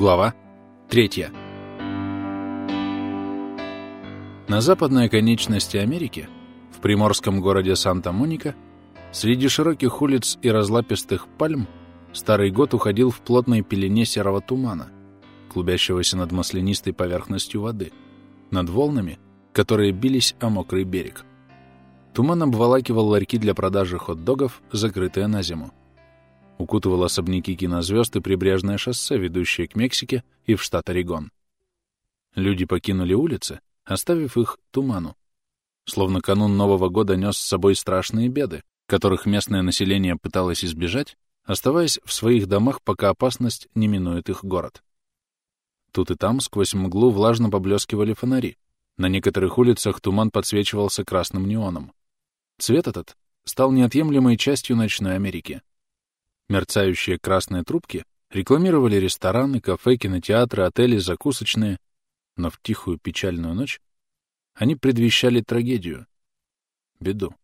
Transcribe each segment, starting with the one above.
Глава 3. На западной оконечности Америки, в приморском городе Санта-Моника, среди широких улиц и разлапистых пальм, старый год уходил в плотной пелене серого тумана, клубящегося над маслянистой поверхностью воды, над волнами, которые бились о мокрый берег. Туман обволакивал ларьки для продажи хот-догов, закрытые на зиму укутывал особняки кинозвезд и прибрежное шоссе, ведущее к Мексике и в штат Орегон. Люди покинули улицы, оставив их туману. Словно канун Нового года нес с собой страшные беды, которых местное население пыталось избежать, оставаясь в своих домах, пока опасность не минует их город. Тут и там сквозь мглу влажно поблескивали фонари. На некоторых улицах туман подсвечивался красным неоном. Цвет этот стал неотъемлемой частью ночной Америки. Мерцающие красные трубки рекламировали рестораны, кафе, кинотеатры, отели, закусочные, но в тихую печальную ночь они предвещали трагедию, беду.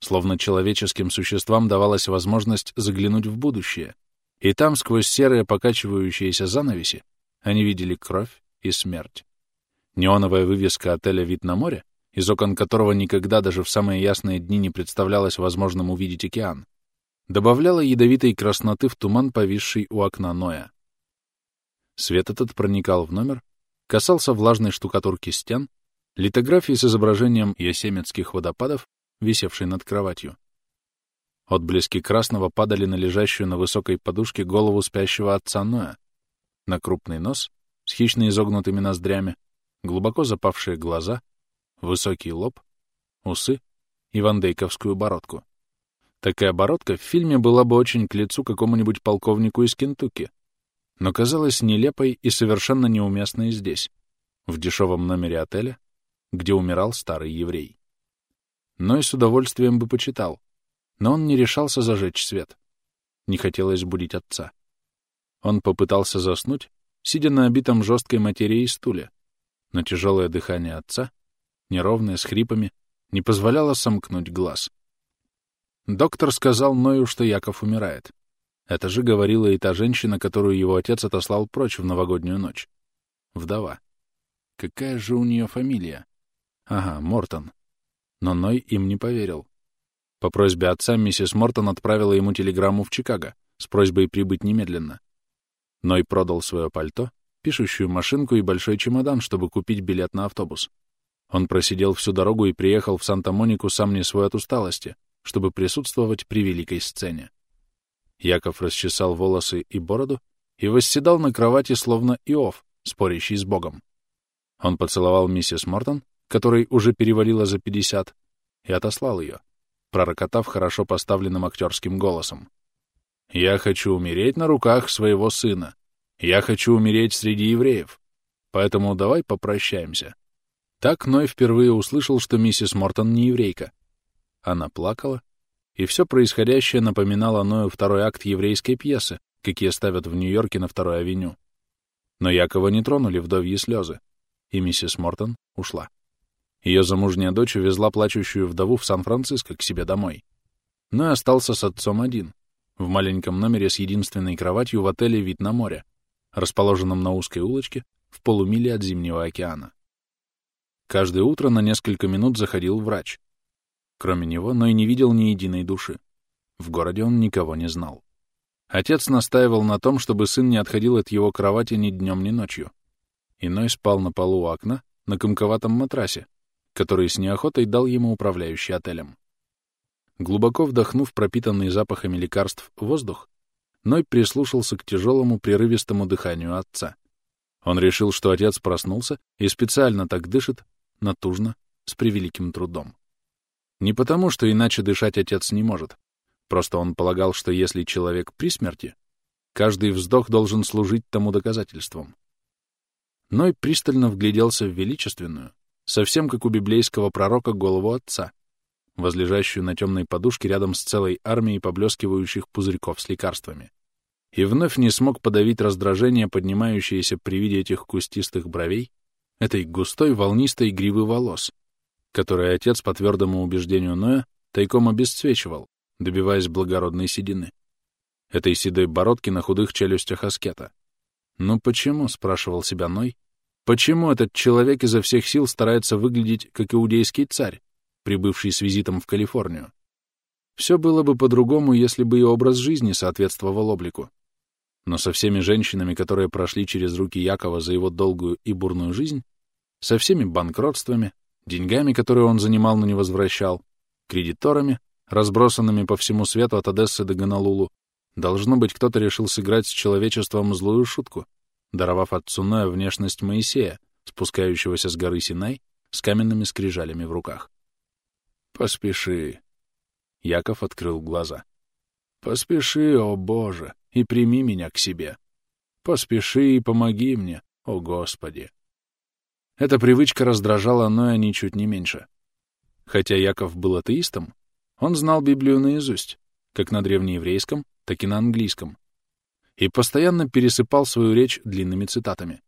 Словно человеческим существам давалась возможность заглянуть в будущее, и там, сквозь серые покачивающиеся занавеси, они видели кровь и смерть. Неоновая вывеска отеля «Вид на море», из окон которого никогда даже в самые ясные дни не представлялось возможным увидеть океан, добавляла ядовитой красноты в туман, повисший у окна Ноя. Свет этот проникал в номер, касался влажной штукатурки стен, литографии с изображением ясемецких водопадов, висевшей над кроватью. Отблески красного падали на лежащую на высокой подушке голову спящего отца Ноя, на крупный нос с хищно изогнутыми ноздрями, глубоко запавшие глаза, высокий лоб, усы и вандейковскую бородку. Такая оборотка в фильме была бы очень к лицу какому-нибудь полковнику из Кентукки, но казалась нелепой и совершенно неуместной здесь, в дешевом номере отеля, где умирал старый еврей. Но и с удовольствием бы почитал, но он не решался зажечь свет. Не хотелось будить отца. Он попытался заснуть, сидя на обитом жесткой материи стуле, но тяжелое дыхание отца, неровное, с хрипами, не позволяло сомкнуть глаз. Доктор сказал Ною, что Яков умирает. Это же говорила и та женщина, которую его отец отослал прочь в новогоднюю ночь. Вдова. Какая же у нее фамилия? Ага, Мортон. Но Ной им не поверил. По просьбе отца миссис Мортон отправила ему телеграмму в Чикаго с просьбой прибыть немедленно. Ной продал свое пальто, пишущую машинку и большой чемодан, чтобы купить билет на автобус. Он просидел всю дорогу и приехал в Санта-Монику сам не свой от усталости — чтобы присутствовать при великой сцене. Яков расчесал волосы и бороду и восседал на кровати, словно Иов, спорящий с Богом. Он поцеловал миссис Мортон, которой уже перевалило за пятьдесят, и отослал ее, пророкотав хорошо поставленным актерским голосом. «Я хочу умереть на руках своего сына. Я хочу умереть среди евреев. Поэтому давай попрощаемся». Так Ной впервые услышал, что миссис Мортон не еврейка, она плакала, и все происходящее напоминало Ною второй акт еврейской пьесы, какие ставят в Нью-Йорке на Второй авеню. Но Якова не тронули вдовьи слезы, и миссис Мортон ушла. Ее замужняя дочь увезла плачущую вдову в Сан-Франциско к себе домой. Но и остался с отцом один, в маленьком номере с единственной кроватью в отеле «Вид на море», расположенном на узкой улочке в полумиле от Зимнего океана. Каждое утро на несколько минут заходил врач, Кроме него, но и не видел ни единой души. В городе он никого не знал. Отец настаивал на том, чтобы сын не отходил от его кровати ни днем, ни ночью. Иной спал на полу у окна, на комковатом матрасе, который с неохотой дал ему управляющий отелем. Глубоко вдохнув пропитанный запахами лекарств воздух, Ной прислушался к тяжелому прерывистому дыханию отца. Он решил, что отец проснулся и специально так дышит, натужно, с превеликим трудом. Не потому, что иначе дышать отец не может. Просто он полагал, что если человек при смерти, каждый вздох должен служить тому доказательством. Ной пристально вгляделся в величественную, совсем как у библейского пророка, голову отца, возлежащую на темной подушке рядом с целой армией поблескивающих пузырьков с лекарствами. И вновь не смог подавить раздражение, поднимающееся при виде этих кустистых бровей, этой густой волнистой гривы волос, которые отец, по твердому убеждению Ноя, тайком обесцвечивал, добиваясь благородной седины. Этой седой бородки на худых челюстях аскета. «Ну почему?» — спрашивал себя Ной. «Почему этот человек изо всех сил старается выглядеть как иудейский царь, прибывший с визитом в Калифорнию? Все было бы по-другому, если бы и образ жизни соответствовал облику. Но со всеми женщинами, которые прошли через руки Якова за его долгую и бурную жизнь, со всеми банкротствами, деньгами, которые он занимал, но не возвращал, кредиторами, разбросанными по всему свету от Одессы до Гонолулу, должно быть, кто-то решил сыграть с человечеством злую шутку, даровав отцу Ноя внешность Моисея, спускающегося с горы Синай с каменными скрижалями в руках. «Поспеши!» Яков открыл глаза. «Поспеши, о Боже, и прими меня к себе! Поспеши и помоги мне, о Господи!» Эта привычка раздражала Ноя ничуть не меньше. Хотя Яков был атеистом, он знал Библию наизусть, как на древнееврейском, так и на английском, и постоянно пересыпал свою речь длинными цитатами.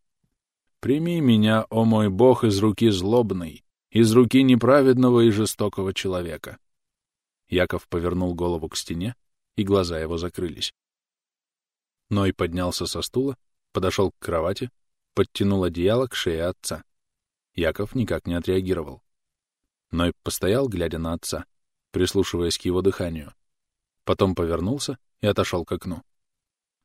«Прими меня, о мой Бог, из руки злобной, из руки неправедного и жестокого человека». Яков повернул голову к стене, и глаза его закрылись. Ной поднялся со стула, подошел к кровати, подтянул одеяло к шее отца. Яков никак не отреагировал. Ной постоял, глядя на отца, прислушиваясь к его дыханию. Потом повернулся и отошел к окну.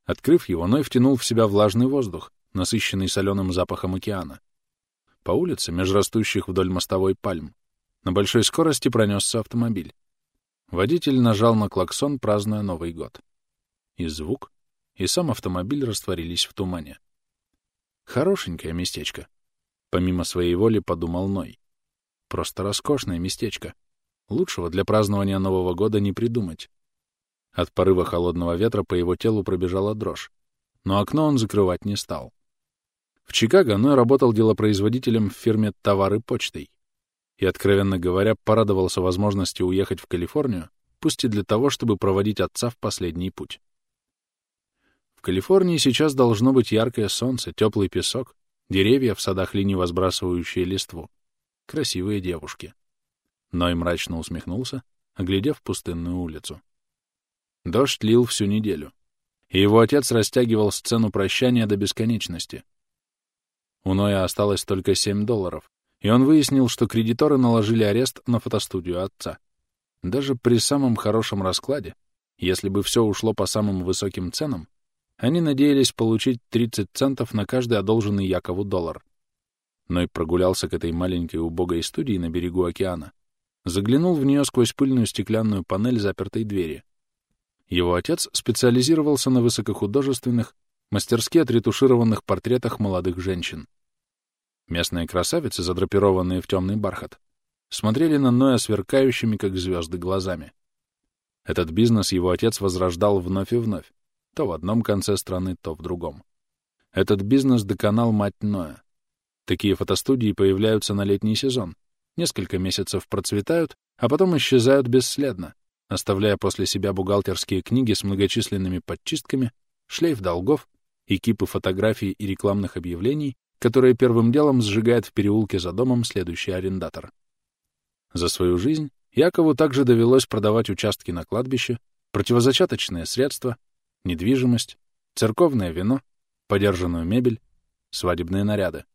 Открыв его, Ной втянул в себя влажный воздух, насыщенный соленым запахом океана. По улице, меж растущих вдоль мостовой пальм, на большой скорости пронесся автомобиль. Водитель нажал на клаксон, празднуя Новый год. И звук, и сам автомобиль растворились в тумане. Хорошенькое местечко. Помимо своей воли подумал Ной. Просто роскошное местечко. Лучшего для празднования Нового года не придумать. От порыва холодного ветра по его телу пробежала дрожь, но окно он закрывать не стал. В Чикаго Ной работал делопроизводителем в фирме «Товары почтой» и, откровенно говоря, порадовался возможности уехать в Калифорнию, пусть и для того, чтобы проводить отца в последний путь. В Калифорнии сейчас должно быть яркое солнце, теплый песок, деревья в садах линий, возбрасывающие листву, красивые девушки. Ной мрачно усмехнулся, оглядев пустынную улицу. Дождь лил всю неделю, и его отец растягивал сцену прощания до бесконечности. У Ноя осталось только 7 долларов, и он выяснил, что кредиторы наложили арест на фотостудию отца. Даже при самом хорошем раскладе, если бы все ушло по самым высоким ценам, они надеялись получить 30 центов на каждый одолженный Якову доллар. Ной прогулялся к этой маленькой убогой студии на берегу океана, заглянул в нее сквозь пыльную стеклянную панель запертой двери — его отец специализировался на высокохудожественных, мастерски отретушированных портретах молодых женщин. Местные красавицы, задрапированные в темный бархат, смотрели на Ноя сверкающими, как звезды, глазами. Этот бизнес его отец возрождал вновь и вновь, то в одном конце страны, то в другом. Этот бизнес доконал мать Ноя. Такие фотостудии появляются на летний сезон, несколько месяцев процветают, а потом исчезают бесследно, оставляя после себя бухгалтерские книги с многочисленными подчистками, шлейф долгов и кипы фотографий и рекламных объявлений, которые первым делом сжигает в переулке за домом следующий арендатор. За свою жизнь Якову также довелось продавать участки на кладбище, противозачаточные средства, недвижимость, церковное вино, подержанную мебель, свадебные наряды.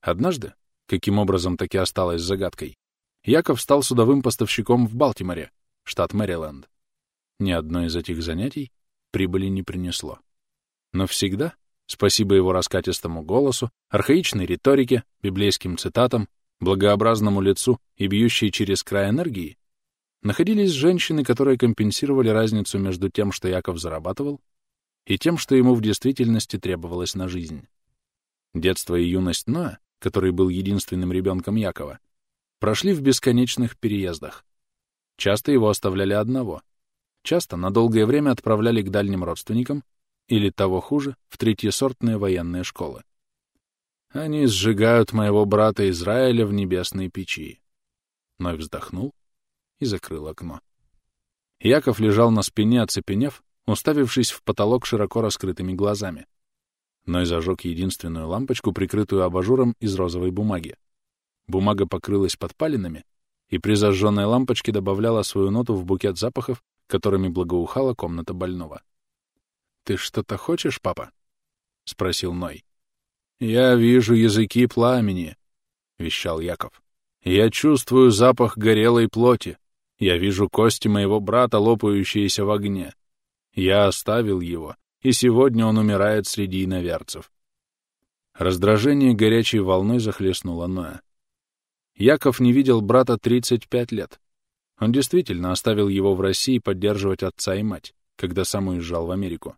Однажды, каким образом таки осталось загадкой, Яков стал судовым поставщиком в Балтиморе, штат Мэриленд. Ни одно из этих занятий прибыли не принесло. Но всегда, спасибо его раскатистому голосу, архаичной риторике, библейским цитатам, благообразному лицу и бьющей через край энергии, находились женщины, которые компенсировали разницу между тем, что Яков зарабатывал, и тем, что ему в действительности требовалось на жизнь. Детство и юность Ноя, который был единственным ребенком Якова, прошли в бесконечных переездах. Часто его оставляли одного. Часто на долгое время отправляли к дальним родственникам или, того хуже, в третьесортные военные школы. Они сжигают моего брата Израиля в небесной печи. Ной вздохнул и закрыл окно. Яков лежал на спине, оцепенев, уставившись в потолок широко раскрытыми глазами. Ной зажег единственную лампочку, прикрытую абажуром из розовой бумаги. Бумага покрылась подпалинами, и при зажженной лампочке добавляла свою ноту в букет запахов, которыми благоухала комната больного. «Ты что-то хочешь, папа?» — спросил Ной. «Я вижу языки пламени», — вещал Яков. «Я чувствую запах горелой плоти. Я вижу кости моего брата, лопающиеся в огне. Я оставил его, и сегодня он умирает среди иноверцев». Раздражение горячей волной захлестнуло Ноя. Яков не видел брата 35 лет. Он действительно оставил его в России поддерживать отца и мать, когда сам уезжал в Америку.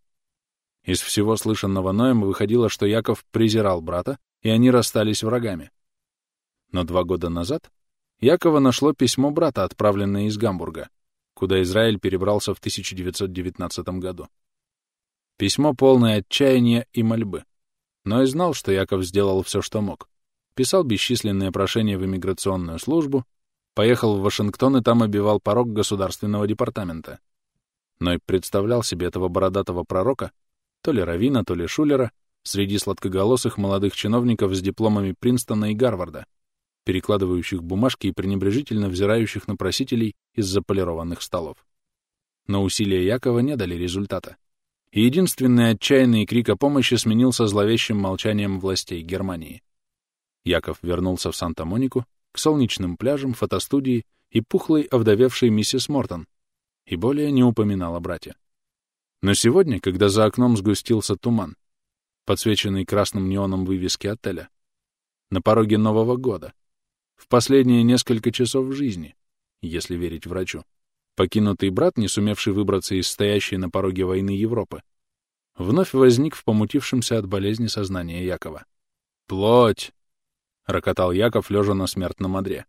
Из всего слышанного Ноем выходило, что Яков презирал брата, и они расстались врагами. Но два года назад Якова нашло письмо брата, отправленное из Гамбурга, куда Израиль перебрался в 1919 году. Письмо полное отчаяния и мольбы. Но и знал, что Яков сделал все, что мог. Писал бесчисленные прошения в иммиграционную службу, поехал в Вашингтон и там обивал порог государственного департамента. Но и представлял себе этого бородатого пророка, то ли Равина, то ли Шулера, среди сладкоголосых молодых чиновников с дипломами Принстона и Гарварда, перекладывающих бумажки и пренебрежительно взирающих на просителей из-за полированных столов. Но усилия Якова не дали результата. И единственный отчаянный крик о помощи сменился зловещим молчанием властей Германии. Яков вернулся в Санта-Монику, к солнечным пляжам, фотостудии и пухлой овдовевшей миссис Мортон, и более не упоминал о брате. Но сегодня, когда за окном сгустился туман, подсвеченный красным неоном вывески отеля, на пороге Нового года, в последние несколько часов жизни, если верить врачу, покинутый брат, не сумевший выбраться из стоящей на пороге войны Европы, вновь возник в помутившемся от болезни сознания Якова. «Плоть!» — рокотал Яков, лежа на смертном одре.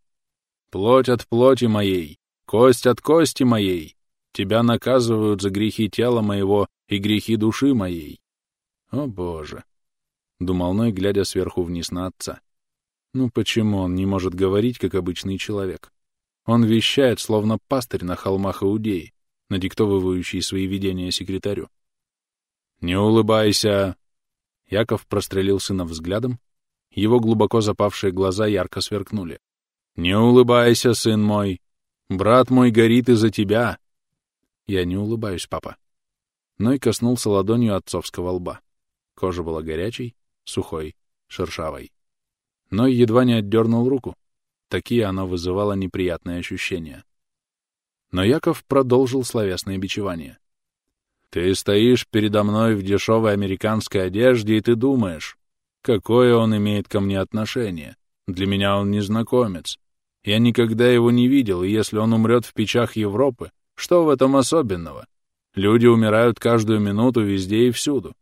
«Плоть от плоти моей, кость от кости моей, тебя наказывают за грехи тела моего и грехи души моей». «О, Боже!» — думал Ной, глядя сверху вниз на отца. Ну почему он не может говорить, как обычный человек? Он вещает, словно пастырь на холмах Иудеи, надиктовывающий свои видения секретарю. «Не улыбайся!» Яков прострелил сына взглядом, его глубоко запавшие глаза ярко сверкнули. «Не улыбайся, сын мой! Брат мой горит из-за тебя!» «Я не улыбаюсь, папа». Ной коснулся ладонью отцовского лба. Кожа была горячей, сухой, шершавой но едва не отдернул руку. Такие оно вызывало неприятные ощущения. Но Яков продолжил словесное бичевание. «Ты стоишь передо мной в дешевой американской одежде, и ты думаешь, какое он имеет ко мне отношение. Для меня он незнакомец. Я никогда его не видел, и если он умрет в печах Европы, что в этом особенного? Люди умирают каждую минуту везде и всюду.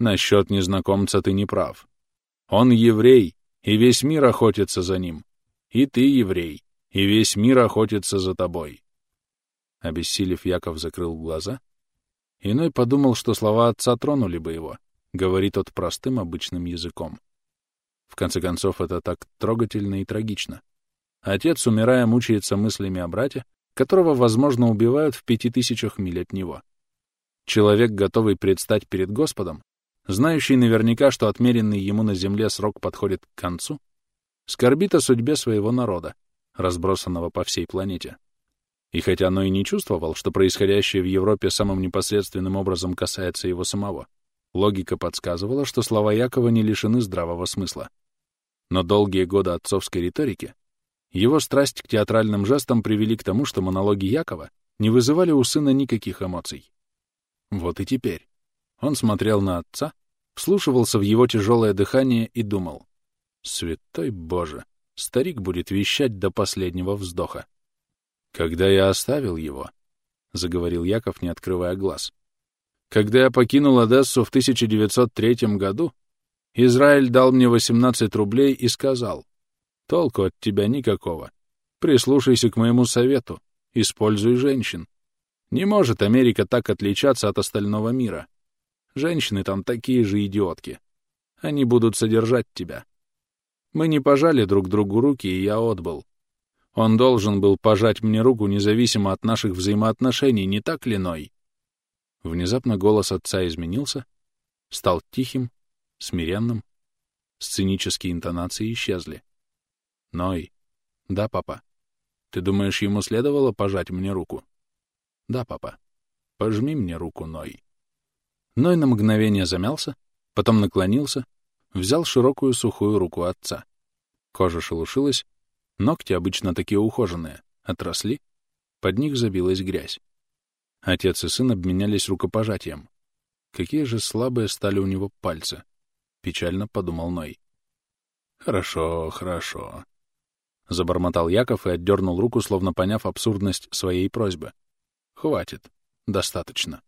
Насчет незнакомца ты не прав. Он еврей, и весь мир охотится за ним. И ты, еврей, и весь мир охотится за тобой. Обессилев, Яков закрыл глаза. Иной подумал, что слова отца тронули бы его, говорит тот простым обычным языком. В конце концов, это так трогательно и трагично. Отец, умирая, мучается мыслями о брате, которого, возможно, убивают в пяти тысячах миль от него. Человек, готовый предстать перед Господом, знающий наверняка, что отмеренный ему на земле срок подходит к концу, скорбит о судьбе своего народа, разбросанного по всей планете. И хотя оно и не чувствовал, что происходящее в Европе самым непосредственным образом касается его самого, логика подсказывала, что слова Якова не лишены здравого смысла. Но долгие годы отцовской риторики, его страсть к театральным жестам привели к тому, что монологи Якова не вызывали у сына никаких эмоций. Вот и теперь. Он смотрел на отца, вслушивался в его тяжелое дыхание и думал. «Святой Боже! Старик будет вещать до последнего вздоха». «Когда я оставил его», — заговорил Яков, не открывая глаз, «когда я покинул Одессу в 1903 году, Израиль дал мне 18 рублей и сказал, «Толку от тебя никакого. Прислушайся к моему совету, используй женщин. Не может Америка так отличаться от остального мира. Женщины там такие же идиотки. Они будут содержать тебя. Мы не пожали друг другу руки, и я отбыл. Он должен был пожать мне руку независимо от наших взаимоотношений, не так ли, Ной? Внезапно голос отца изменился, стал тихим, смиренным. Сценические интонации исчезли. Ной. Да, папа. Ты думаешь, ему следовало пожать мне руку? Да, папа. Пожми мне руку, Ной. Ной на мгновение замялся, Потом наклонился, взял широкую сухую руку отца. Кожа шелушилась, ногти, обычно такие ухоженные, отросли, под них забилась грязь. Отец и сын обменялись рукопожатием. Какие же слабые стали у него пальцы, печально подумал Ной. Хорошо, хорошо. Забормотал Яков и отдернул руку, словно поняв абсурдность своей просьбы. Хватит. Достаточно.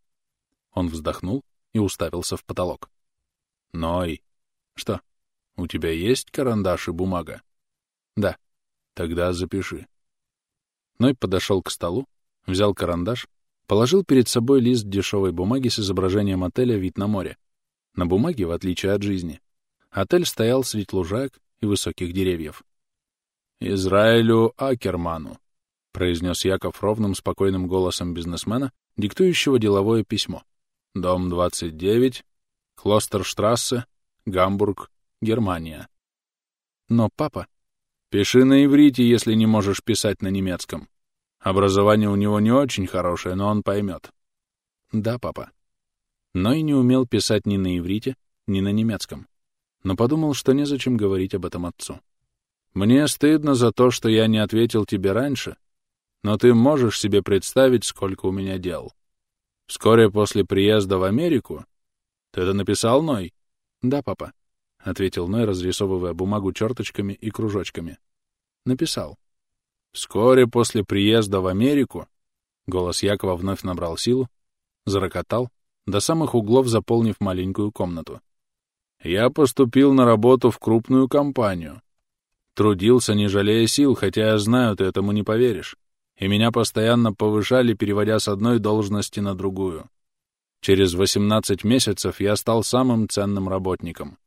Он вздохнул и уставился в потолок. Ной. Что? У тебя есть карандаш и бумага? Да. Тогда запиши. Ной подошел к столу, взял карандаш, положил перед собой лист дешевой бумаги с изображением отеля «Вид на море». На бумаге, в отличие от жизни, отель стоял среди лужаек и высоких деревьев. «Израилю Акерману», — произнес Яков ровным, спокойным голосом бизнесмена, диктующего деловое письмо. «Дом 29, Клостерштрассе, Гамбург, Германия». «Но папа...» «Пиши на иврите, если не можешь писать на немецком. Образование у него не очень хорошее, но он поймет». «Да, папа». Но и не умел писать ни на иврите, ни на немецком. Но подумал, что незачем говорить об этом отцу. «Мне стыдно за то, что я не ответил тебе раньше, но ты можешь себе представить, сколько у меня дел. Вскоре после приезда в Америку... Ты это написал, Ной?» «Да, папа», — ответил Ной, разрисовывая бумагу черточками и кружочками. «Написал». «Вскоре после приезда в Америку...» Голос Якова вновь набрал силу, зарокотал, до самых углов заполнив маленькую комнату. «Я поступил на работу в крупную компанию. Трудился, не жалея сил, хотя я знаю, ты этому не поверишь. И меня постоянно повышали, переводя с одной должности на другую. Через 18 месяцев я стал самым ценным работником.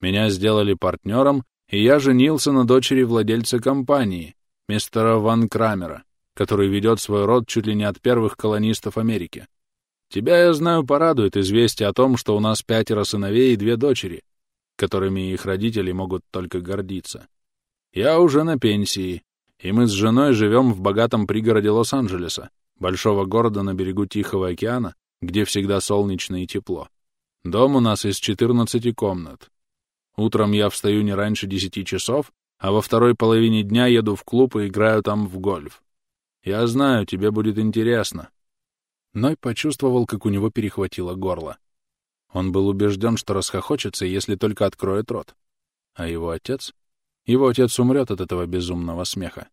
Меня сделали партнером, и я женился на дочери владельца компании, мистера Ван Крамера, который ведет свой род чуть ли не от первых колонистов Америки. Тебя, я знаю, порадует известие о том, что у нас пятеро сыновей и две дочери, которыми их родители могут только гордиться. Я уже на пенсии, и мы с женой живем в богатом пригороде Лос-Анджелеса, большого города на берегу Тихого океана, где всегда солнечно и тепло. Дом у нас из 14 комнат. Утром я встаю не раньше 10 часов, а во второй половине дня еду в клуб и играю там в гольф. Я знаю, тебе будет интересно. Ной почувствовал, как у него перехватило горло. Он был убежден, что расхохочется, если только откроет рот. А его отец? Его отец умрет от этого безумного смеха.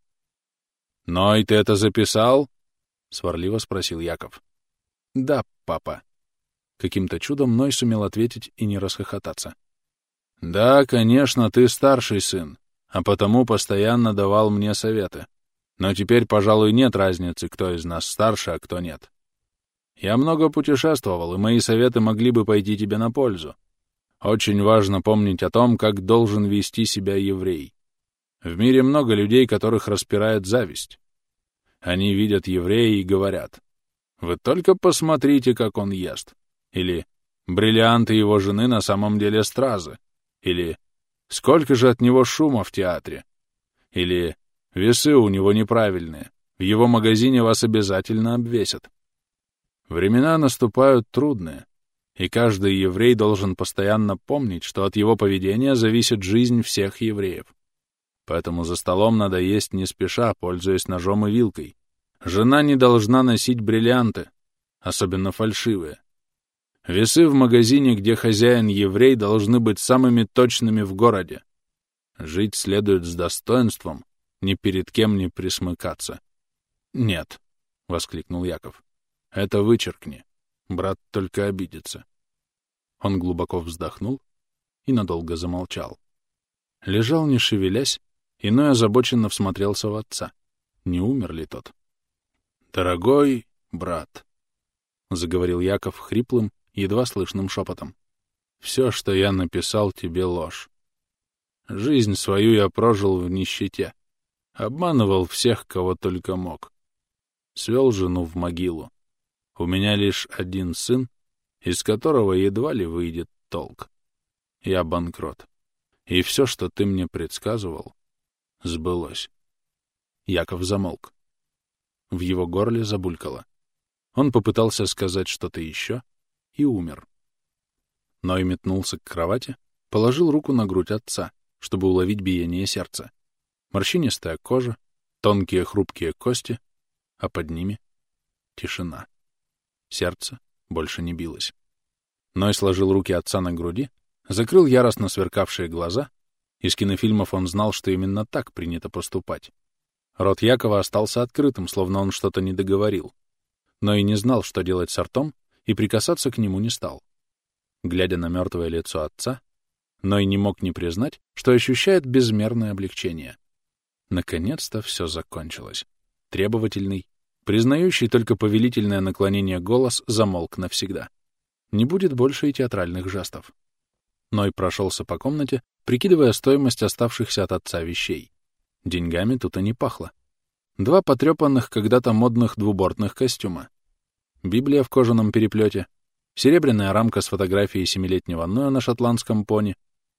«Ной, ты это записал?» — сварливо спросил Яков. «Да, папа». Каким-то чудом Ной сумел ответить и не расхохотаться. «Да, конечно, ты старший сын, а потому постоянно давал мне советы. Но теперь, пожалуй, нет разницы, кто из нас старше, а кто нет. Я много путешествовал, и мои советы могли бы пойти тебе на пользу. Очень важно помнить о том, как должен вести себя еврей. В мире много людей, которых распирает зависть. Они видят еврея и говорят, «Вы только посмотрите, как он ест». Или «Бриллианты его жены на самом деле стразы». Или «Сколько же от него шума в театре». Или «Весы у него неправильные. В его магазине вас обязательно обвесят». Времена наступают трудные, и каждый еврей должен постоянно помнить, что от его поведения зависит жизнь всех евреев. Поэтому за столом надо есть не спеша, пользуясь ножом и вилкой. Жена не должна носить бриллианты, особенно фальшивые. Весы в магазине, где хозяин еврей, должны быть самыми точными в городе. Жить следует с достоинством, ни перед кем не присмыкаться. — Нет, — воскликнул Яков. Это вычеркни. Брат только обидится. Он глубоко вздохнул и надолго замолчал. Лежал, не шевелясь, иной озабоченно всмотрелся в отца. Не умер ли тот? «Дорогой брат», — заговорил Яков хриплым, едва слышным шепотом, — «все, что я написал, тебе ложь. Жизнь свою я прожил в нищете, обманывал всех, кого только мог. Свел жену в могилу. У меня лишь один сын, из которого едва ли выйдет толк. Я банкрот. И все, что ты мне предсказывал, сбылось. Яков замолк. В его горле забулькало. Он попытался сказать что-то еще и умер. Ной метнулся к кровати, положил руку на грудь отца, чтобы уловить биение сердца. Морщинистая кожа, тонкие хрупкие кости, а под ними — тишина. Сердце больше не билось. Ной сложил руки отца на груди, закрыл яростно сверкавшие глаза. Из кинофильмов он знал, что именно так принято поступать. Рот Якова остался открытым, словно он что-то не договорил. Но и не знал, что делать с ртом, и прикасаться к нему не стал. Глядя на мертвое лицо отца, Ной не мог не признать, что ощущает безмерное облегчение. Наконец-то все закончилось. Требовательный, признающий только повелительное наклонение голос замолк навсегда. Не будет больше и театральных жестов. Ной прошелся по комнате, прикидывая стоимость оставшихся от отца вещей. Деньгами тут и не пахло. Два потрепанных когда-то модных двубортных костюма. Библия в кожаном переплете, серебряная рамка с фотографией семилетнего Ноя на шотландском пони,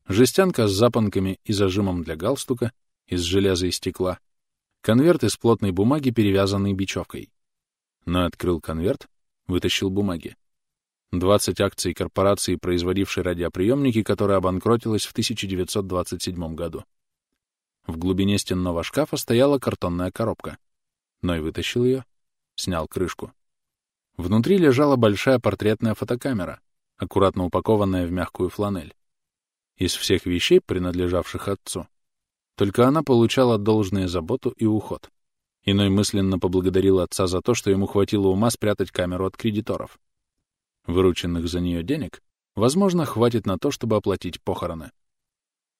жестянка с запонками и зажимом для галстука из железа и стекла, конверт из плотной бумаги, перевязанный бечевкой. Ной открыл конверт, вытащил бумаги. 20 акций корпорации, производившей радиоприемники, которая обанкротилась в 1927 году. В глубине стенного шкафа стояла картонная коробка. Ной вытащил ее, снял крышку. Внутри лежала большая портретная фотокамера, аккуратно упакованная в мягкую фланель. Из всех вещей, принадлежавших отцу, только она получала должную заботу и уход. Иной мысленно поблагодарил отца за то, что ему хватило ума спрятать камеру от кредиторов. Вырученных за нее денег, возможно, хватит на то, чтобы оплатить похороны.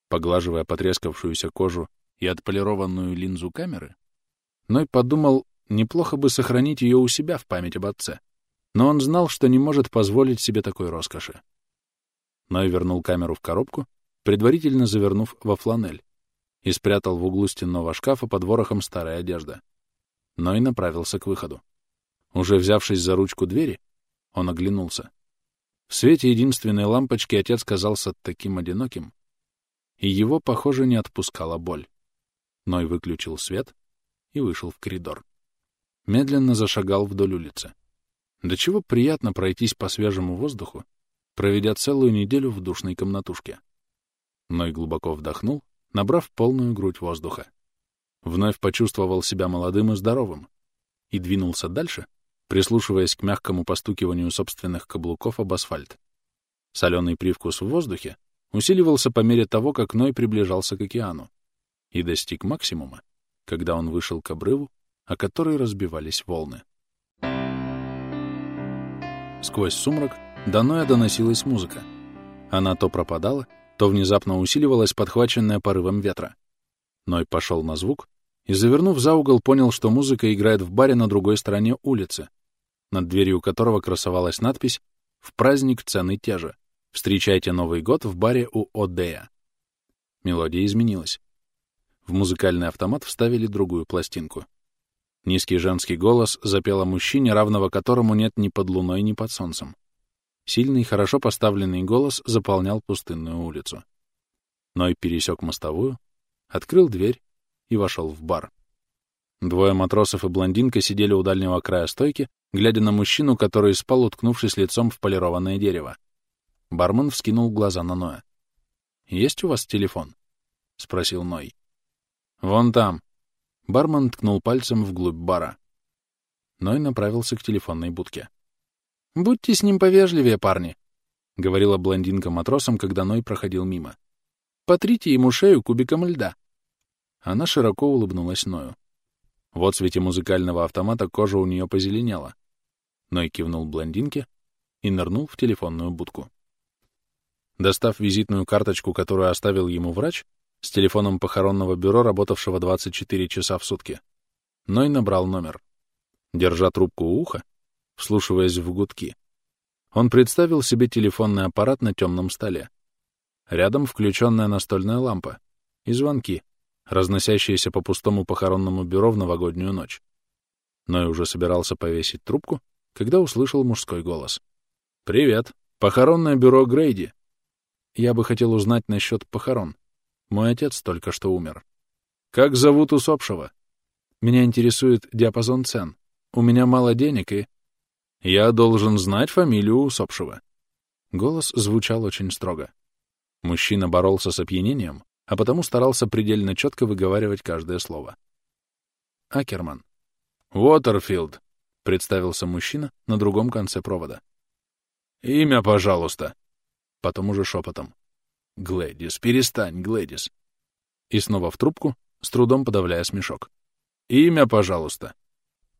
Поглаживая потрескавшуюся кожу и отполированную линзу камеры, Ной подумал, неплохо бы сохранить ее у себя в память об отце. Но он знал, что не может позволить себе такой роскоши. Ной вернул камеру в коробку, предварительно завернув во фланель, и спрятал в углу стенного шкафа под ворохом старой одежды. Ной направился к выходу. Уже взявшись за ручку двери, он оглянулся. В свете единственной лампочки отец казался таким одиноким, и его, похоже, не отпускала боль. Ной выключил свет и вышел в коридор. Медленно зашагал вдоль улицы. До чего приятно пройтись по свежему воздуху, проведя целую неделю в душной комнатушке. Ной глубоко вдохнул, набрав полную грудь воздуха. Вновь почувствовал себя молодым и здоровым и двинулся дальше, прислушиваясь к мягкому постукиванию собственных каблуков об асфальт. Соленый привкус в воздухе усиливался по мере того, как Ной приближался к океану, и достиг максимума, когда он вышел к обрыву, о который разбивались волны. Сквозь сумрак до Ноя доносилась музыка. Она то пропадала, то внезапно усиливалась, подхваченная порывом ветра. Ной пошел на звук и, завернув за угол, понял, что музыка играет в баре на другой стороне улицы, над дверью которого красовалась надпись «В праздник цены те же. Встречайте Новый год в баре у Одея». Мелодия изменилась. В музыкальный автомат вставили другую пластинку. Низкий женский голос запел о мужчине, равного которому нет ни под луной, ни под солнцем. Сильный, хорошо поставленный голос заполнял пустынную улицу. Ной пересек мостовую, открыл дверь и вошел в бар. Двое матросов и блондинка сидели у дальнего края стойки, глядя на мужчину, который спал, уткнувшись лицом в полированное дерево. Бармен вскинул глаза на Ноя. «Есть у вас телефон?» — спросил Ной. «Вон там». Бармен ткнул пальцем вглубь бара. Ной направился к телефонной будке. «Будьте с ним повежливее, парни», — говорила блондинка матросам, когда Ной проходил мимо. «Потрите ему шею кубиком льда». Она широко улыбнулась Ною. В отсвете музыкального автомата кожа у нее позеленела. Ной кивнул блондинке и нырнул в телефонную будку. Достав визитную карточку, которую оставил ему врач, с телефоном похоронного бюро, работавшего 24 часа в сутки. Ной набрал номер. Держа трубку у уха, вслушиваясь в гудки, он представил себе телефонный аппарат на темном столе. Рядом включенная настольная лампа и звонки, разносящиеся по пустому похоронному бюро в новогоднюю ночь. Ной уже собирался повесить трубку, когда услышал мужской голос. «Привет. Похоронное бюро Грейди. Я бы хотел узнать насчет похорон. Мой отец только что умер. Как зовут усопшего? Меня интересует диапазон цен. У меня мало денег и... Я должен знать фамилию усопшего. Голос звучал очень строго. Мужчина боролся с опьянением, а потому старался предельно четко выговаривать каждое слово. Акерман. «Уотерфилд», — представился мужчина на другом конце провода. «Имя, пожалуйста». Потом уже шепотом. «Глэдис, перестань, Глэдис». И снова в трубку, с трудом подавляя смешок. «Имя, пожалуйста».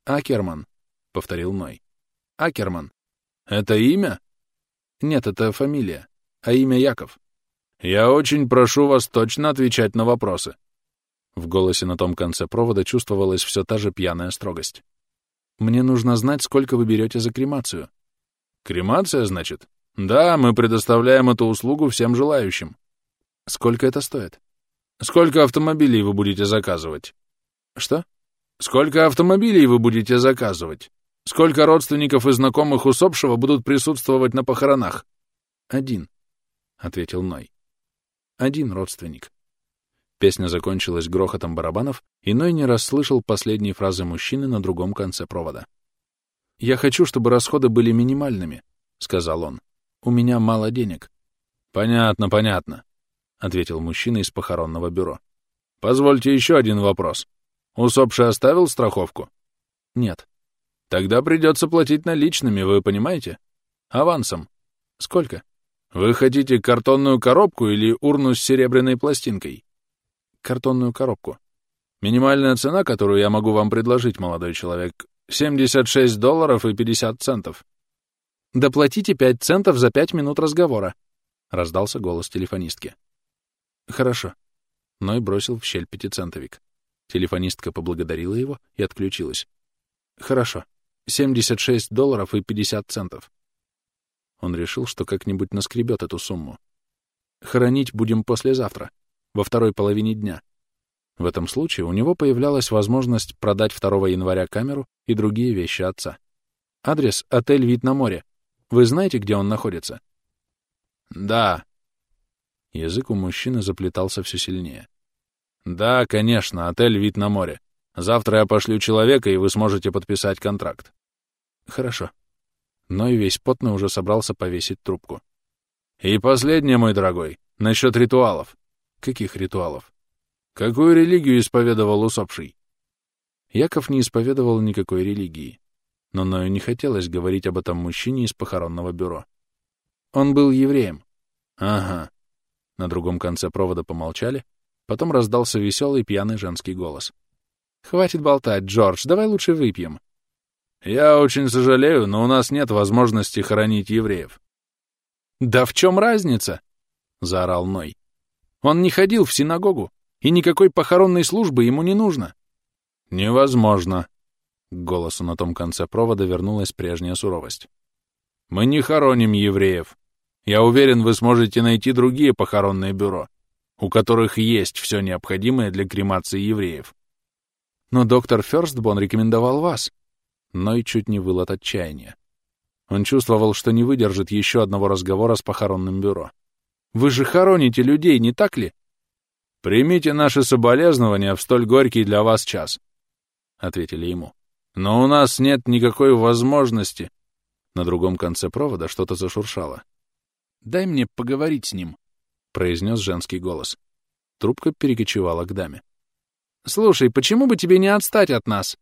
«Акерман», — повторил Ной. «Акерман». «Это имя?» «Нет, это фамилия, а имя Яков». «Я очень прошу вас точно отвечать на вопросы». В голосе на том конце провода чувствовалась все та же пьяная строгость. «Мне нужно знать, сколько вы берете за кремацию». «Кремация, значит?» «Да, мы предоставляем эту услугу всем желающим». «Сколько это стоит?» «Сколько автомобилей вы будете заказывать?» «Что?» «Сколько автомобилей вы будете заказывать? Сколько родственников и знакомых усопшего будут присутствовать на похоронах?» «Один», — ответил Ной. «Один родственник». Песня закончилась грохотом барабанов, и Ной не расслышал последней фразы мужчины на другом конце провода. «Я хочу, чтобы расходы были минимальными», — сказал он. «У меня мало денег». «Понятно, понятно», — ответил мужчина из похоронного бюро. «Позвольте еще один вопрос. Усопший оставил страховку? Нет. Тогда придется платить наличными, вы понимаете? Авансом. Сколько? Вы хотите картонную коробку или урну с серебряной пластинкой? Картонную коробку. Минимальная цена, которую я могу вам предложить, молодой человек, 76 долларов и 50 центов. Доплатите 5 центов за 5 минут разговора, — раздался голос телефонистки. Хорошо. Ной бросил в щель пятицентовик. Телефонистка поблагодарила его и отключилась. Хорошо. 76 долларов и 50 центов. Он решил, что как-нибудь наскребет эту сумму. Хоронить будем послезавтра, во второй половине дня. В этом случае у него появлялась возможность продать 2 января камеру и другие вещи отца. Адрес — отель «Вид на море». Вы знаете, где он находится? Да. Язык у мужчины заплетался все сильнее. Да, конечно, отель «Вид на море». Завтра я пошлю человека, и вы сможете подписать контракт. Хорошо. Но и весь потный уже собрался повесить трубку. И последнее, мой дорогой, насчет ритуалов. Каких ритуалов? Какую религию исповедовал усопший? Яков не исповедовал никакой религии. Но Ною не хотелось говорить об этом мужчине из похоронного бюро. Он был евреем. Ага. На другом конце провода помолчали, Потом раздался веселый пьяный женский голос. «Хватит болтать, Джордж, давай лучше выпьем». «Я очень сожалею, но у нас нет возможности хоронить евреев». «Да в чем разница?» — заорал Ной. «Он не ходил в синагогу, и никакой похоронной службы ему не нужно». «Невозможно». К голосу на том конце провода вернулась прежняя суровость. «Мы не хороним евреев. Я уверен, вы сможете найти другие похоронные бюро у которых есть все необходимое для кремации евреев. Но доктор Фёрстбон рекомендовал вас. Но и чуть не выл от отчаяния. Он чувствовал, что не выдержит еще одного разговора с похоронным бюро. «Вы же хороните людей, не так ли?» «Примите наши соболезнования в столь горький для вас час», — ответили ему. «Но у нас нет никакой возможности». На другом конце провода что-то зашуршало. «Дай мне поговорить с ним», — произнес женский голос. Трубка перекочевала к даме. «Слушай, почему бы тебе не отстать от нас?»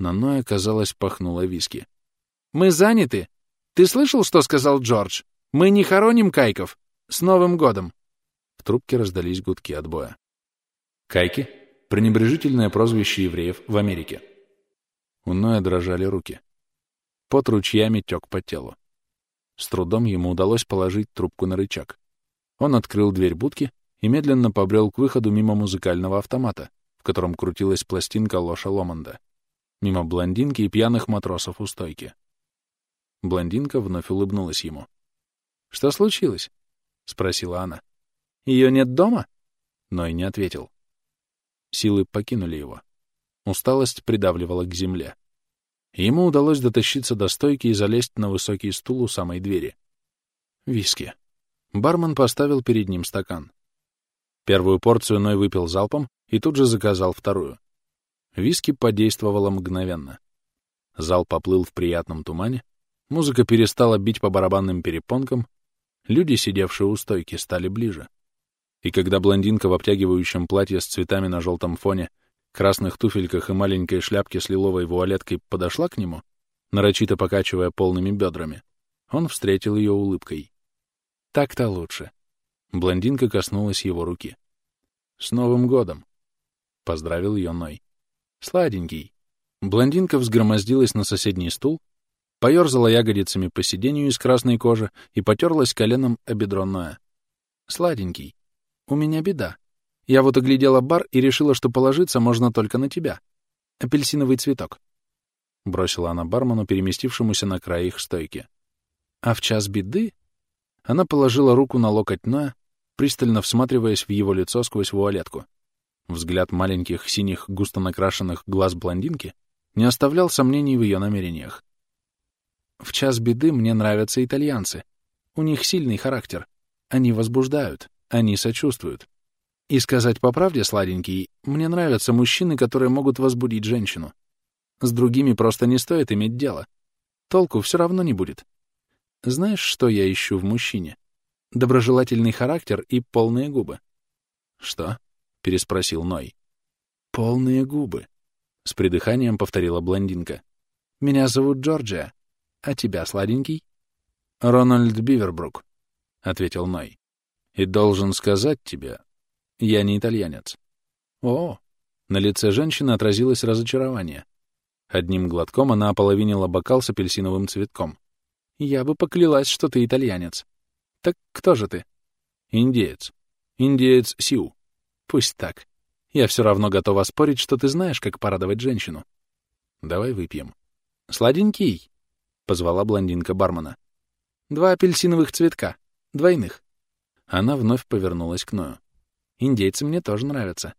На Ноя, казалось, пахнуло виски. «Мы заняты. Ты слышал, что сказал Джордж? Мы не хороним кайков. С Новым годом!» В трубке раздались гудки отбоя. Кайки — пренебрежительное прозвище евреев в Америке. У Ноя дрожали руки. Под ручьями тек по телу. С трудом ему удалось положить трубку на рычаг. Он открыл дверь будки и медленно побрел к выходу мимо музыкального автомата, в котором крутилась пластинка Лоша Ломанда, мимо блондинки и пьяных матросов у стойки. Блондинка вновь улыбнулась ему. «Что случилось?» — спросила она. «Ее нет дома?» Но и не ответил. Силы покинули его. Усталость придавливала к земле. Ему удалось дотащиться до стойки и залезть на высокий стул у самой двери. Виски. Бармен поставил перед ним стакан. Первую порцию Ной выпил залпом и тут же заказал вторую. Виски подействовало мгновенно. Зал поплыл в приятном тумане, музыка перестала бить по барабанным перепонкам, Люди, сидевшие у стойки, стали ближе. И когда блондинка в обтягивающем платье с цветами на желтом фоне, красных туфельках и маленькой шляпке с лиловой вуалеткой подошла к нему, нарочито покачивая полными бедрами, он встретил ее улыбкой. «Так-то лучше». Блондинка коснулась его руки. «С Новым годом!» — поздравил ее Ной. «Сладенький». Блондинка взгромоздилась на соседний стул, поерзала ягодицами по сиденью из красной кожи и потерлась коленом о бедро Ноя. «Сладенький, у меня беда. Я вот оглядела бар и решила, что положиться можно только на тебя. Апельсиновый цветок». Бросила она бармену, переместившемуся на край их стойки. А в час беды она положила руку на локоть Ноя, пристально всматриваясь в его лицо сквозь вуалетку. Взгляд маленьких синих густо накрашенных глаз блондинки не оставлял сомнений в ее намерениях. В час беды мне нравятся итальянцы. У них сильный характер. Они возбуждают, они сочувствуют. И сказать по правде, сладенький, мне нравятся мужчины, которые могут возбудить женщину. С другими просто не стоит иметь дело. Толку все равно не будет. Знаешь, что я ищу в мужчине? Доброжелательный характер и полные губы. Что? — переспросил Ной. Полные губы. С придыханием повторила блондинка. Меня зовут Джорджия. А тебя, сладенький? Рональд Бивербрук, — ответил Ной. И должен сказать тебе, я не итальянец. О, на лице женщины отразилось разочарование. Одним глотком она ополовинила бокал с апельсиновым цветком. Я бы поклялась, что ты итальянец. Так кто же ты? Индеец. Индеец Сиу. Пусть так. Я все равно готова спорить, что ты знаешь, как порадовать женщину. Давай выпьем. Сладенький, — позвала блондинка бармена. Два апельсиновых цветка. Двойных. Она вновь повернулась к Ною. Индейцы мне тоже нравятся.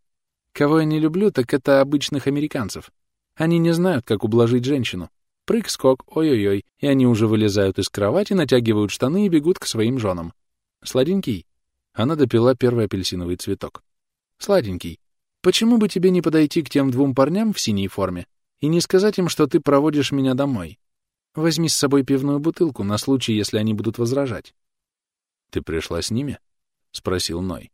Кого я не люблю, так это обычных американцев. Они не знают, как ублажить женщину. Прыг-скок, ой-ой-ой, и они уже вылезают из кровати, натягивают штаны и бегут к своим женам. Сладенький. Она допила первый апельсиновый цветок. Сладенький. Почему бы тебе не подойти к тем двум парням в синей форме и не сказать им, что ты проводишь меня домой? Возьми с собой пивную бутылку на случай, если они будут возражать. Ты пришла с ними? — спросил Ной.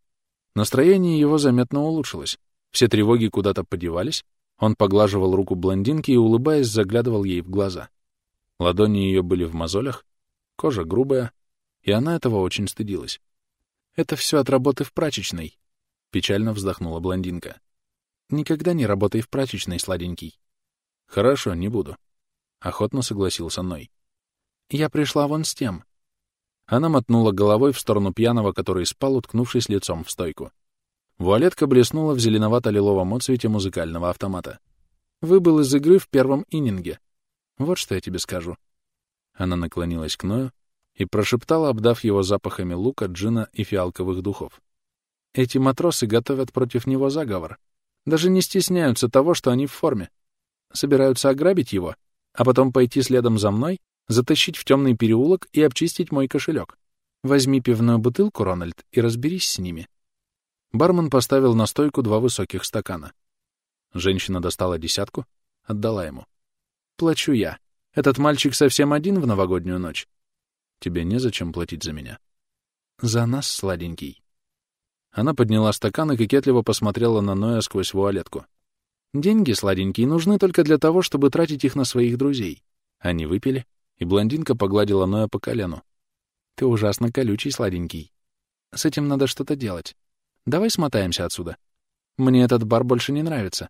Настроение его заметно улучшилось. Все тревоги куда-то подевались, он поглаживал руку блондинки и, улыбаясь, заглядывал ей в глаза. Ладони ее были в мозолях, кожа грубая, и она этого очень стыдилась. «Это все от работы в прачечной», — печально вздохнула блондинка. «Никогда не работай в прачечной, сладенький». «Хорошо, не буду», — охотно согласился Ной. «Я пришла вон с тем». Она мотнула головой в сторону пьяного, который спал, уткнувшись лицом в стойку. Вуалетка блеснула в зеленовато-лиловом отцвете музыкального автомата. Выбыл из игры в первом иннинге. Вот что я тебе скажу. Она наклонилась к Ною и прошептала, обдав его запахами лука, джина и фиалковых духов. Эти матросы готовят против него заговор. Даже не стесняются того, что они в форме. Собираются ограбить его, а потом пойти следом за мной, затащить в темный переулок и обчистить мой кошелек. Возьми пивную бутылку, Рональд, и разберись с ними. Бармен поставил на стойку два высоких стакана. Женщина достала десятку, отдала ему. «Плачу я. Этот мальчик совсем один в новогоднюю ночь. Тебе незачем платить за меня». «За нас, сладенький». Она подняла стакан и кокетливо посмотрела на Ноя сквозь вуалетку. «Деньги, сладенькие, нужны только для того, чтобы тратить их на своих друзей». Они выпили, и блондинка погладила Ноя по колену. «Ты ужасно колючий, сладенький. С этим надо что-то делать. Давай смотаемся отсюда. Мне этот бар больше не нравится.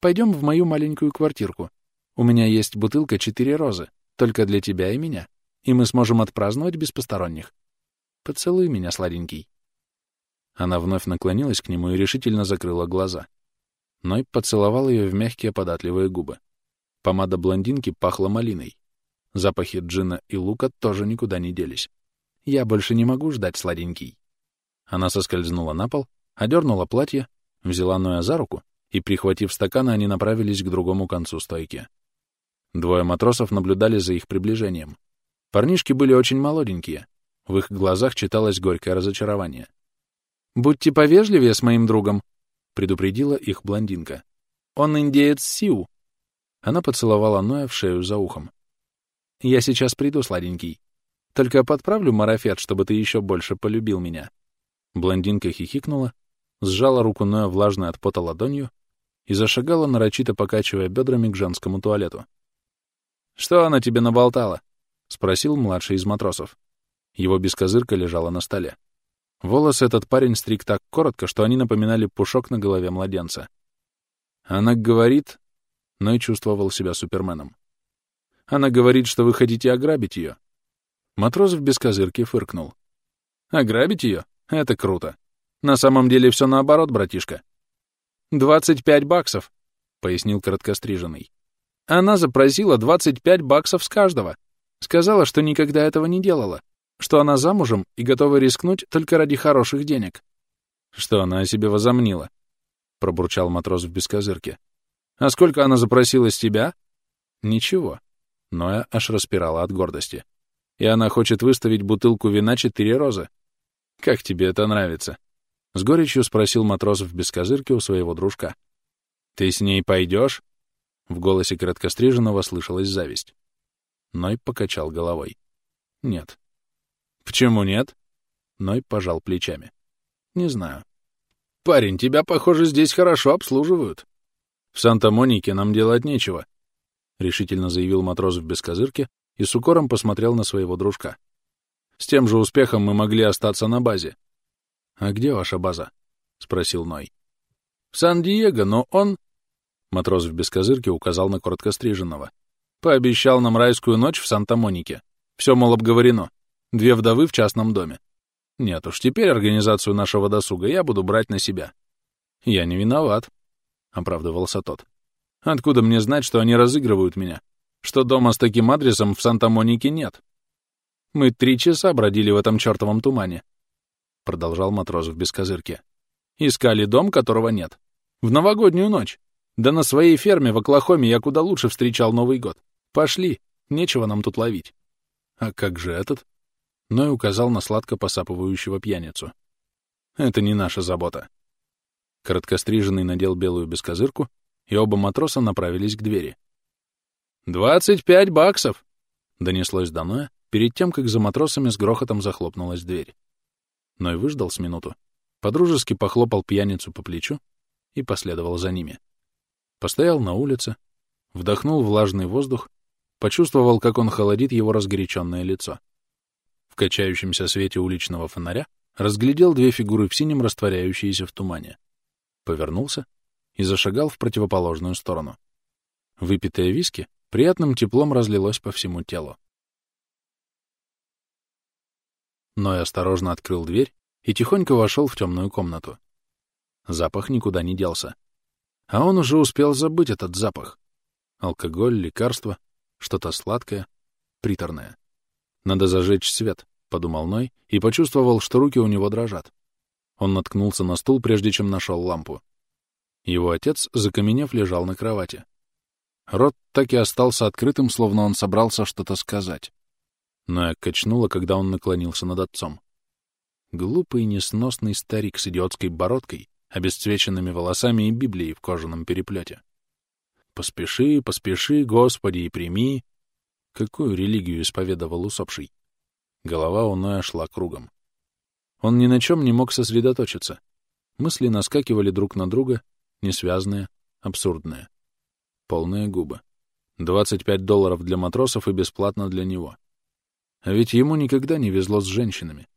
Пойдем в мою маленькую квартирку. У меня есть бутылка «Четыре розы», только для тебя и меня, и мы сможем отпраздновать без посторонних. Поцелуй меня, сладенький. Она вновь наклонилась к нему и решительно закрыла глаза. Ной поцеловал ее в мягкие податливые губы. Помада блондинки пахла малиной. Запахи джина и лука тоже никуда не делись. Я больше не могу ждать, сладенький. Она соскользнула на пол, одернула платье, взяла Ноя за руку, и, прихватив стаканы, они направились к другому концу стойки. Двое матросов наблюдали за их приближением. Парнишки были очень молоденькие. В их глазах читалось горькое разочарование. «Будьте повежливее с моим другом», — предупредила их блондинка. «Он индеец Сиу». Она поцеловала Ноя в шею за ухом. «Я сейчас приду, сладенький. Только подправлю марафет, чтобы ты еще больше полюбил меня». Блондинка хихикнула, сжала руку Ноя влажной от пота ладонью и зашагала, нарочито покачивая бедрами к женскому туалету. «Что она тебе наболтала?» — спросил младший из матросов. Его бескозырка лежала на столе. Волосы этот парень стриг так коротко, что они напоминали пушок на голове младенца. Она говорит... Но и чувствовал себя суперменом. Она говорит, что вы хотите ограбить ее. Матрос в бескозырке фыркнул. Ограбить ее? Это круто. На самом деле все наоборот, братишка. «Двадцать пять баксов», — пояснил короткостриженный. Она запросила двадцать пять баксов с каждого. Сказала, что никогда этого не делала, что она замужем и готова рискнуть только ради хороших денег. Что она о себе возомнила, — пробурчал матрос в бескозырке. А сколько она запросила с тебя? Ничего. Ноя аж распирала от гордости. И она хочет выставить бутылку вина четыре розы. Как тебе это нравится? С горечью спросил матрос в бескозырке у своего дружка. Ты с ней пойдешь? В голосе краткостриженного слышалась зависть. Ной покачал головой. Нет. Почему нет? Ной пожал плечами. Не знаю. Парень, тебя, похоже, здесь хорошо обслуживают. В Санта-Монике нам делать нечего, — решительно заявил матрос в бескозырке и с укором посмотрел на своего дружка. С тем же успехом мы могли остаться на базе. — А где ваша база? — спросил Ной. — В Сан-Диего, но он... Матрос в бескозырке указал на короткостриженного. Пообещал нам райскую ночь в Санта-Монике. Все, мол, обговорено. Две вдовы в частном доме. Нет уж, теперь организацию нашего досуга я буду брать на себя. Я не виноват, — оправдывался тот. «Откуда мне знать, что они разыгрывают меня? Что дома с таким адресом в Санта-Монике нет? Мы три часа бродили в этом чертовом тумане», — продолжал матрос в бескозырке. «Искали дом, которого нет. В новогоднюю ночь. Да на своей ферме в Оклахоме я куда лучше встречал Новый год. Пошли, нечего нам тут ловить». «А как же этот?» Ной указал на сладко посапывающего пьяницу. «Это не наша забота. Короткостриженный надел белую бескозырку, и оба матроса направились к двери. «Двадцать пять баксов!» — донеслось до Ноя, перед тем, как за матросами с грохотом захлопнулась дверь. Ной выждал с минуту, подружески похлопал пьяницу по плечу и последовал за ними. Постоял на улице, вдохнул влажный воздух, почувствовал, как он холодит его разгоряченное лицо. Качающемся свете уличного фонаря разглядел две фигуры в синем, растворяющиеся в тумане повернулся и зашагал в противоположную сторону. Выпитое виски приятным теплом разлилось по всему телу. Ной осторожно открыл дверь и тихонько вошел в темную комнату. Запах никуда не делся. А он уже успел забыть этот запах. Алкоголь, лекарство, что-то сладкое, приторное. Надо зажечь свет, — подумал Ной и почувствовал, что руки у него дрожат. Он наткнулся на стул, прежде чем нашел лампу. Его отец, закаменев, лежал на кровати. Рот так и остался открытым, словно он собрался что-то сказать. Но я качнула, когда он наклонился над отцом. Глупый, несносный старик с идиотской бородкой, обесцвеченными волосами и Библией в кожаном переплете. «Поспеши, поспеши, Господи, и прими!» Какую религию исповедовал усопший? Голова у Ноя шла кругом. Он ни на чем не мог сосредоточиться. Мысли наскакивали друг на друга, несвязные, абсурдные. Полные губы. 25 долларов для матросов и бесплатно для него. А ведь ему никогда не везло с женщинами.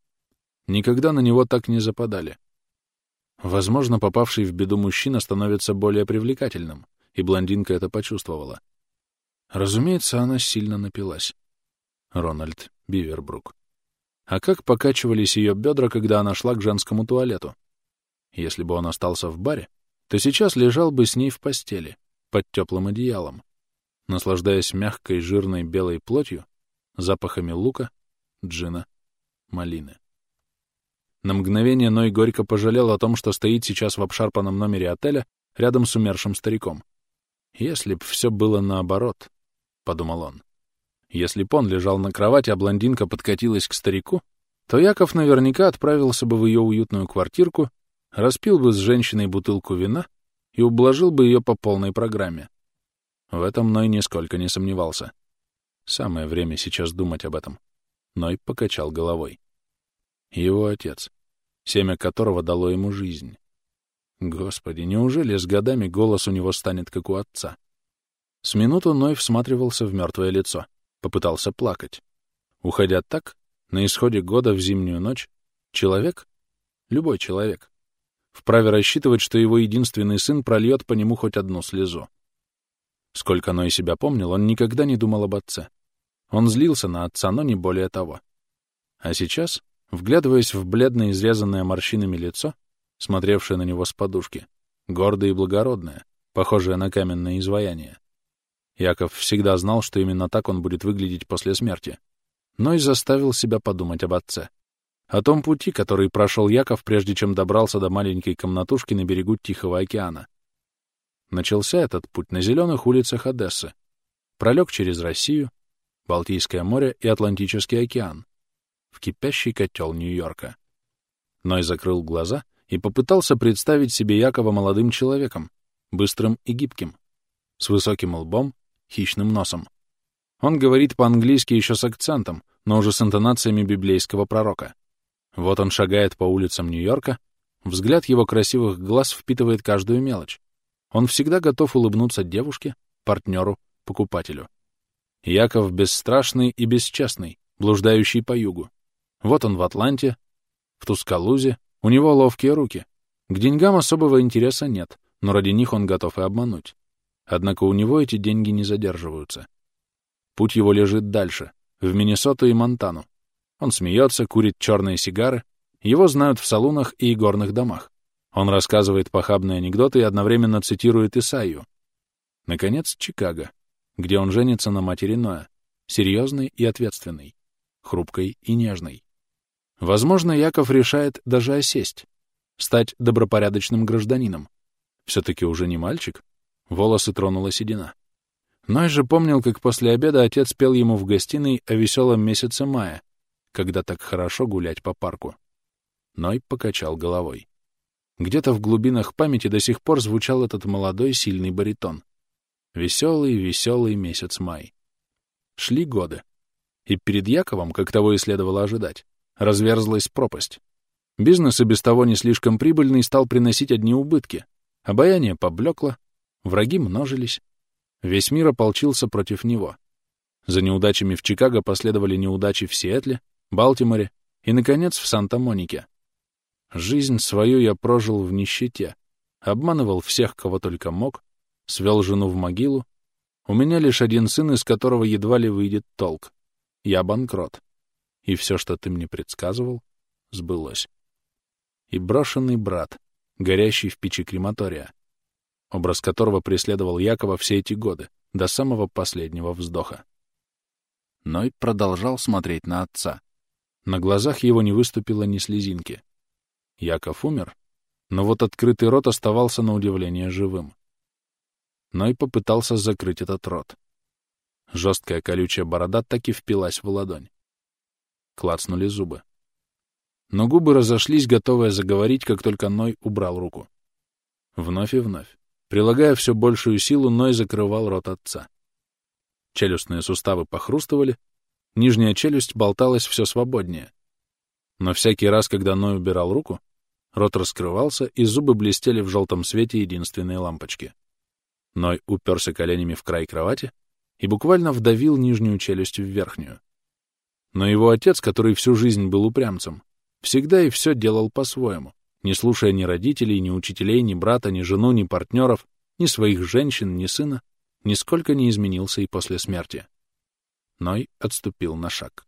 Никогда на него так не западали. Возможно, попавший в беду мужчина становится более привлекательным, и блондинка это почувствовала. Разумеется, она сильно напилась. Рональд Бивербрук. А как покачивались ее бедра, когда она шла к женскому туалету? Если бы он остался в баре, то сейчас лежал бы с ней в постели, под теплым одеялом, наслаждаясь мягкой жирной белой плотью, запахами лука, джина, малины. На мгновение Ной горько пожалел о том, что стоит сейчас в обшарпанном номере отеля рядом с умершим стариком. «Если б все было наоборот», — подумал он. Если б он лежал на кровати, а блондинка подкатилась к старику, то Яков наверняка отправился бы в ее уютную квартирку, распил бы с женщиной бутылку вина и ублажил бы ее по полной программе. В этом Ной нисколько не сомневался. Самое время сейчас думать об этом. Ной покачал головой. Его отец, семя которого дало ему жизнь. Господи, неужели с годами голос у него станет, как у отца? С минуту Ной всматривался в мертвое лицо, попытался плакать. Уходя так, на исходе года в зимнюю ночь, человек, любой человек, вправе рассчитывать, что его единственный сын прольет по нему хоть одну слезу. Сколько Ной себя помнил, он никогда не думал об отце. Он злился на отца, но не более того. А сейчас, вглядываясь в бледное, изрезанное морщинами лицо, смотревшее на него с подушки, гордое и благородное, похожее на каменное изваяние, Яков всегда знал, что именно так он будет выглядеть после смерти, но и заставил себя подумать об отце. О том пути, который прошел Яков, прежде чем добрался до маленькой комнатушки на берегу Тихого океана. Начался этот путь на зеленых улицах Одессы, пролег через Россию, Балтийское море и Атлантический океан, в кипящий котел Нью-Йорка. Ной закрыл глаза и попытался представить себе Якова молодым человеком, быстрым и гибким, с высоким лбом, хищным носом. Он говорит по-английски еще с акцентом, но уже с интонациями библейского пророка. Вот он шагает по улицам Нью-Йорка, взгляд его красивых глаз впитывает каждую мелочь. Он всегда готов улыбнуться девушке, партнеру, покупателю. Яков бесстрашный и бесчестный, блуждающий по югу. Вот он в Атланте, в Тускалузе, у него ловкие руки. К деньгам особого интереса нет, но ради них он готов и обмануть. Однако у него эти деньги не задерживаются. Путь его лежит дальше, в Миннесоту и Монтану. Он смеется, курит черные сигары, его знают в салунах и игорных домах. Он рассказывает похабные анекдоты и одновременно цитирует Исаию. Наконец, Чикаго где он женится на матери Ноя, серьезной и ответственной, хрупкой и нежной. Возможно, Яков решает даже осесть, стать добропорядочным гражданином. Все-таки уже не мальчик. Волосы тронула седина. Ной же помнил, как после обеда отец пел ему в гостиной о веселом месяце мая, когда так хорошо гулять по парку. Ной покачал головой. Где-то в глубинах памяти до сих пор звучал этот молодой сильный баритон. Веселый, веселый месяц май. Шли годы. И перед Яковом, как того и следовало ожидать, разверзлась пропасть. Бизнес и без того не слишком прибыльный стал приносить одни убытки. Обаяние поблекло, враги множились. Весь мир ополчился против него. За неудачами в Чикаго последовали неудачи в Сиэтле, Балтиморе и, наконец, в Санта-Монике. Жизнь свою я прожил в нищете, обманывал всех, кого только мог, свел жену в могилу. У меня лишь один сын, из которого едва ли выйдет толк. Я банкрот. И все, что ты мне предсказывал, сбылось. И брошенный брат, горящий в печи крематория, образ которого преследовал Якова все эти годы, до самого последнего вздоха. Ной продолжал смотреть на отца. На глазах его не выступило ни слезинки. Яков умер, но вот открытый рот оставался на удивление живым но и попытался закрыть этот рот. Жесткая колючая борода так и впилась в ладонь. Клацнули зубы. Но губы разошлись, готовые заговорить, как только Ной убрал руку. Вновь и вновь. Прилагая все большую силу, Ной закрывал рот отца. Челюстные суставы похрустывали, нижняя челюсть болталась все свободнее. Но всякий раз, когда Ной убирал руку, рот раскрывался, и зубы блестели в желтом свете единственной лампочки. Ной уперся коленями в край кровати и буквально вдавил нижнюю челюсть в верхнюю. Но его отец, который всю жизнь был упрямцем, всегда и все делал по-своему, не слушая ни родителей, ни учителей, ни брата, ни жену, ни партнеров, ни своих женщин, ни сына, нисколько не изменился и после смерти. Ной отступил на шаг.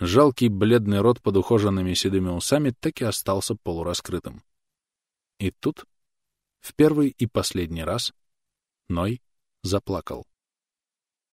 Жалкий бледный рот под ухоженными седыми усами так и остался полураскрытым. И тут, в первый и последний раз, Ной заплакал.